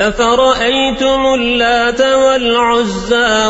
أفرأيتم اللات والعزى